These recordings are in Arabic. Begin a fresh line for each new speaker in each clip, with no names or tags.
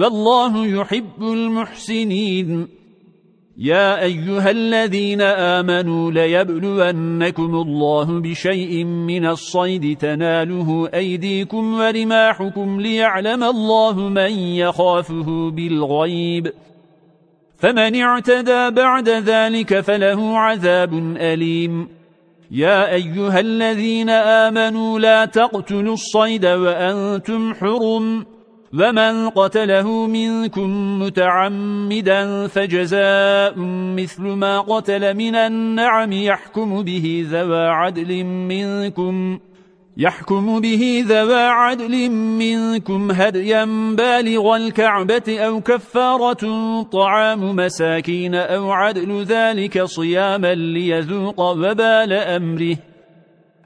والله يحب المحسنين. يا أيها الذين آمنوا ليبلونكم الله بشيء من الصيد تناله أيديكم ورماحكم ليعلم الله من يخافه بالغيب. فمن اعتدى بعد ذلك فله عذاب أليم. يا أيها الذين آمنوا لا تقتلوا الصيد وأنتم حرم. ومن قتله منكم متعمدا فجزاء مثل ما قتل من النعم يحكم به ذوى عدل منكم يحكم به ذوى عدل منكم هديا بالغ الكعبة أو كفارة طعام مساكين أو عدل ذلك صياما ليذوق وبال أمره.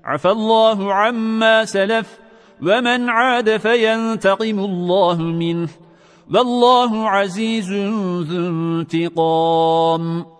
عفى الله عما سلف ومن عاد فينتقم الله منه. والله عزيز ذو انتقام.